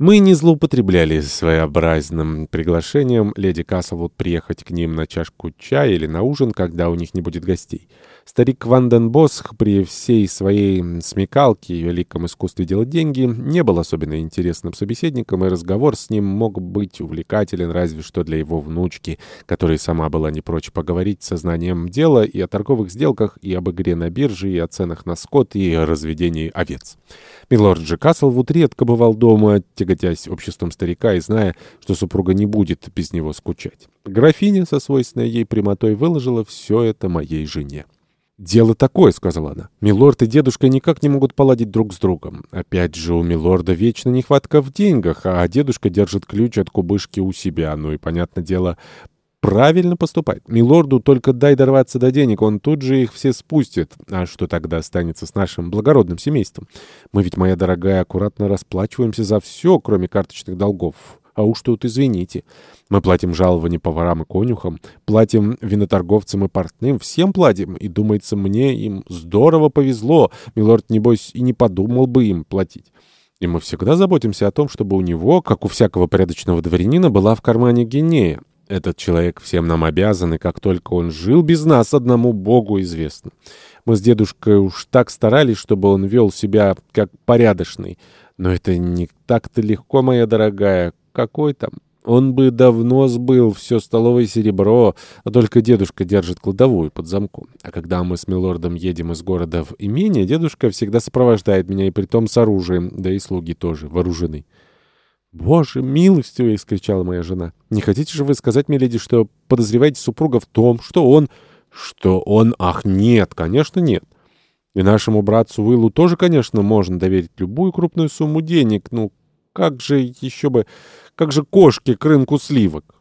Мы не злоупотребляли своеобразным приглашением леди Каслвуд приехать к ним на чашку чая или на ужин, когда у них не будет гостей. Старик Ванденбосх при всей своей смекалке и великом искусстве делать деньги не был особенно интересным собеседником, и разговор с ним мог быть увлекателен разве что для его внучки, которая сама была не прочь поговорить со знанием дела и о торговых сделках, и об игре на бирже, и о ценах на скот, и о разведении овец. Милорд Джи Каслвуд редко бывал дома, тяготясь обществом старика и зная, что супруга не будет без него скучать. Графиня со свойственной ей прямотой выложила все это моей жене. «Дело такое», — сказала она. «Милорд и дедушка никак не могут поладить друг с другом. Опять же, у милорда вечно нехватка в деньгах, а дедушка держит ключ от кубышки у себя. Ну и, понятное дело, правильно поступает. Милорду только дай дорваться до денег, он тут же их все спустит. А что тогда останется с нашим благородным семейством? Мы ведь, моя дорогая, аккуратно расплачиваемся за все, кроме карточных долгов. А уж тут извините. Мы платим жалования поварам и конюхам, платим виноторговцам и портным, всем платим, и, думается мне, им здорово повезло. Милорд, небось, и не подумал бы им платить. И мы всегда заботимся о том, чтобы у него, как у всякого порядочного дворянина, была в кармане гинея. Этот человек всем нам обязан, и как только он жил без нас, одному Богу известно. Мы с дедушкой уж так старались, чтобы он вел себя как порядочный. Но это не так-то легко, моя дорогая. Какой там? Он бы давно сбыл все столовое серебро, а только дедушка держит кладовую под замком. А когда мы с милордом едем из города в имение, дедушка всегда сопровождает меня, и притом с оружием, да и слуги тоже вооружены. «Боже, милостивый!» — скричала моя жена. «Не хотите же вы сказать, миледи, что подозреваете супруга в том, что он...» «Что он... Ах, нет, конечно, нет. И нашему братцу Уиллу тоже, конечно, можно доверить любую крупную сумму денег. Ну, как же еще бы... Как же кошки к рынку сливок?»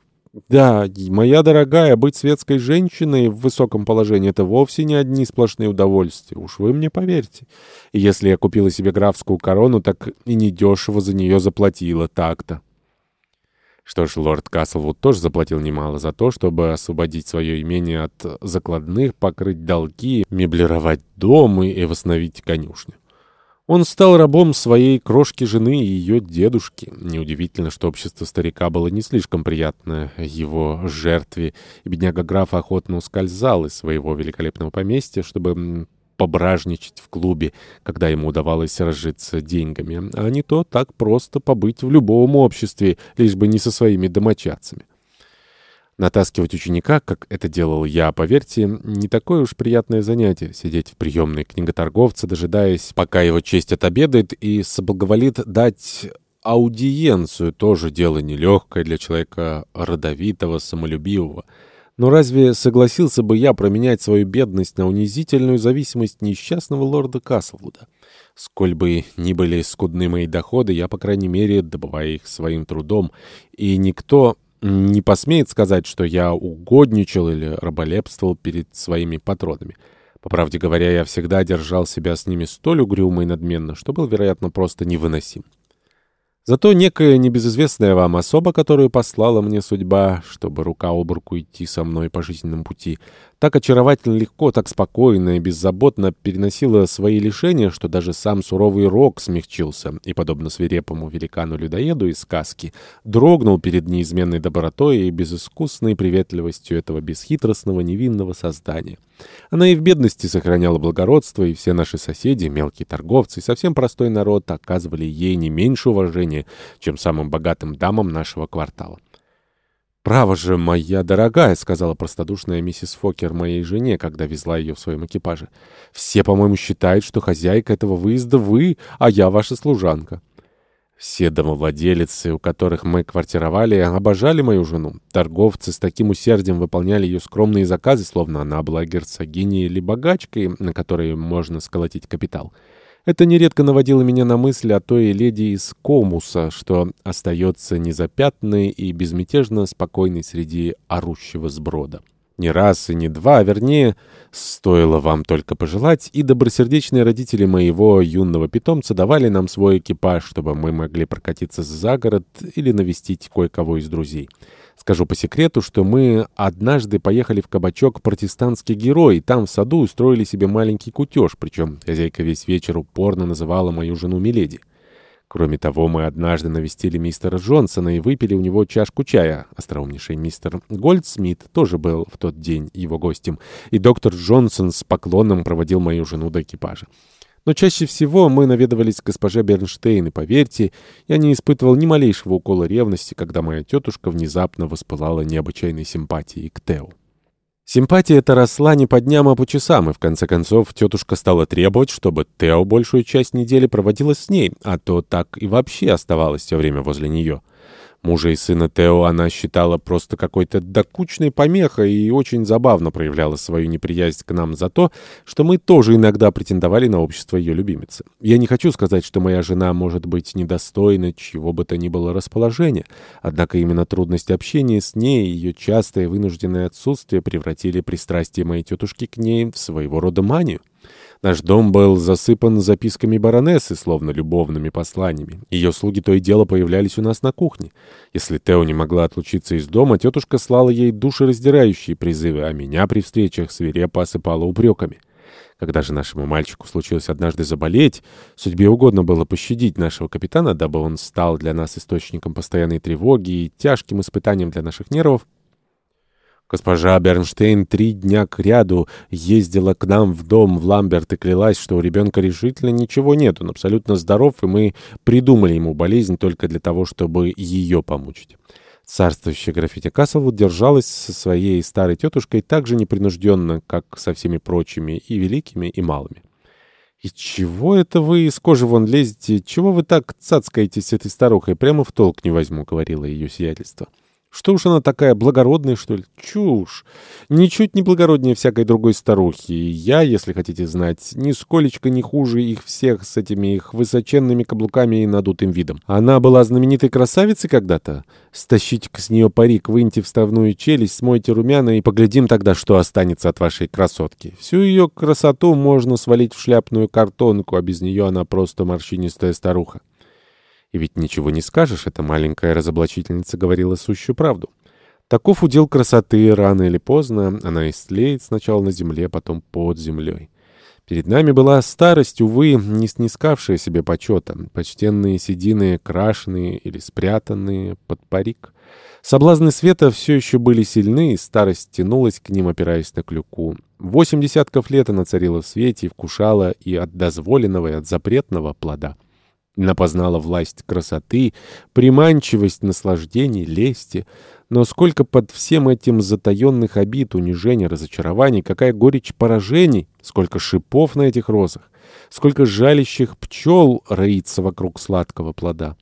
Да, моя дорогая, быть светской женщиной в высоком положении — это вовсе не одни сплошные удовольствия, уж вы мне поверьте. И если я купила себе графскую корону, так и недешево за нее заплатила так-то. Что ж, лорд Каслвуд тоже заплатил немало за то, чтобы освободить свое имение от закладных, покрыть долги, меблировать дом и восстановить конюшню. Он стал рабом своей крошки жены и ее дедушки. Неудивительно, что общество старика было не слишком приятно его жертве, и бедняга-граф охотно ускользал из своего великолепного поместья, чтобы пображничать в клубе, когда ему удавалось разжиться деньгами, а не то так просто побыть в любом обществе, лишь бы не со своими домочадцами. Натаскивать ученика, как это делал я, поверьте, не такое уж приятное занятие — сидеть в приемной книготорговца, дожидаясь, пока его честь отобедает, и соблаговолит дать аудиенцию, тоже дело нелегкое для человека родовитого, самолюбивого. Но разве согласился бы я променять свою бедность на унизительную зависимость несчастного лорда Каслвуда? Сколь бы ни были скудны мои доходы, я, по крайней мере, добываю их своим трудом, и никто не посмеет сказать, что я угодничал или раболепствовал перед своими патронами. По правде говоря, я всегда держал себя с ними столь угрюмо и надменно, что был, вероятно, просто невыносим. Зато некая небезызвестная вам особа, которую послала мне судьба, чтобы рука об руку идти со мной по жизненному пути, так очаровательно легко, так спокойно и беззаботно переносила свои лишения, что даже сам суровый рок смягчился и, подобно свирепому великану-людоеду из сказки, дрогнул перед неизменной добротой и безыскусной приветливостью этого бесхитростного невинного создания. Она и в бедности сохраняла благородство, и все наши соседи, мелкие торговцы и совсем простой народ оказывали ей не меньше уважения, чем самым богатым дамам нашего квартала. «Право же, моя дорогая», — сказала простодушная миссис Фокер моей жене, когда везла ее в своем экипаже. «Все, по-моему, считают, что хозяйка этого выезда вы, а я ваша служанка». Все домовладелицы, у которых мы квартировали, обожали мою жену. Торговцы с таким усердием выполняли ее скромные заказы, словно она была герцогиней или богачкой, на которой можно сколотить капитал. Это нередко наводило меня на мысль о той леди из Комуса, что остается незапятной и безмятежно спокойной среди орущего сброда. Не раз и не два, а вернее, стоило вам только пожелать, и добросердечные родители моего юного питомца давали нам свой экипаж, чтобы мы могли прокатиться за город или навестить кое-кого из друзей. Скажу по секрету, что мы однажды поехали в кабачок «Протестантский герой», и там в саду устроили себе маленький кутеж, причем хозяйка весь вечер упорно называла мою жену Миледи. Кроме того, мы однажды навестили мистера Джонсона и выпили у него чашку чая. Остроумнейший мистер Гольдсмит тоже был в тот день его гостем, и доктор Джонсон с поклоном проводил мою жену до экипажа. Но чаще всего мы наведывались к госпоже Бернштейн, и, поверьте, я не испытывал ни малейшего укола ревности, когда моя тетушка внезапно воспылала необычайной симпатией к Тео. Симпатия эта росла не по дням, а по часам, и в конце концов тетушка стала требовать, чтобы Тео большую часть недели проводилась с ней, а то так и вообще оставалось все время возле нее. Мужа и сына Тео она считала просто какой-то докучной помехой и очень забавно проявляла свою неприязнь к нам за то, что мы тоже иногда претендовали на общество ее любимицы. Я не хочу сказать, что моя жена может быть недостойна чего бы то ни было расположения, однако именно трудность общения с ней и ее частое вынужденное отсутствие превратили пристрастие моей тетушки к ней в своего рода манию. Наш дом был засыпан записками баронессы, словно любовными посланиями. Ее слуги то и дело появлялись у нас на кухне. Если Тео не могла отлучиться из дома, тетушка слала ей душераздирающие призывы, а меня при встречах свирепо осыпала упреками. Когда же нашему мальчику случилось однажды заболеть, судьбе угодно было пощадить нашего капитана, дабы он стал для нас источником постоянной тревоги и тяжким испытанием для наших нервов, Госпожа Бернштейн три дня к ряду ездила к нам в дом в Ламберт и клялась, что у ребенка решительно ничего нет, он абсолютно здоров, и мы придумали ему болезнь только для того, чтобы ее помучить. Царствующая графиня Каслвуд держалась со своей старой тетушкой так же непринужденно, как со всеми прочими, и великими, и малыми. «И чего это вы из кожи вон лезете? Чего вы так цацкаетесь с этой старухой? Прямо в толк не возьму», — говорила ее сиятельство. Что уж она такая, благородная, что ли? Чушь! Ничуть не благороднее всякой другой старухи. И я, если хотите знать, нисколечко не хуже их всех с этими их высоченными каблуками и надутым видом. Она была знаменитой красавицей когда-то. Стащите-ка с нее парик, выньте вставную челюсть, смойте румяна и поглядим тогда, что останется от вашей красотки. Всю ее красоту можно свалить в шляпную картонку, а без нее она просто морщинистая старуха. Ведь ничего не скажешь, эта маленькая разоблачительница говорила сущую правду. Таков удел красоты, рано или поздно она истлеет сначала на земле, потом под землей. Перед нами была старость, увы, не снискавшая себе почета, почтенные седины, крашеные или спрятанные под парик. Соблазны света все еще были сильны, и старость тянулась к ним, опираясь на клюку. Восемь десятков лет она царила в свете и вкушала и от дозволенного, и от запретного плода. Она познала власть красоты, приманчивость наслаждений, лести. Но сколько под всем этим затаенных обид, унижений, разочарований, какая горечь поражений, сколько шипов на этих розах, сколько жалящих пчел роится вокруг сладкого плода.